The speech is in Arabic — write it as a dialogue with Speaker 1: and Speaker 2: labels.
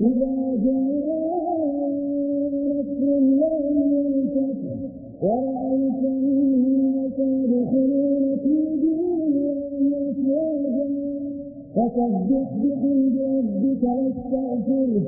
Speaker 1: إذا جاء نصر الله والفتح ورأيت الناس يدخلون في دين الله أفواجا فسبح بحمد ربك واستغفره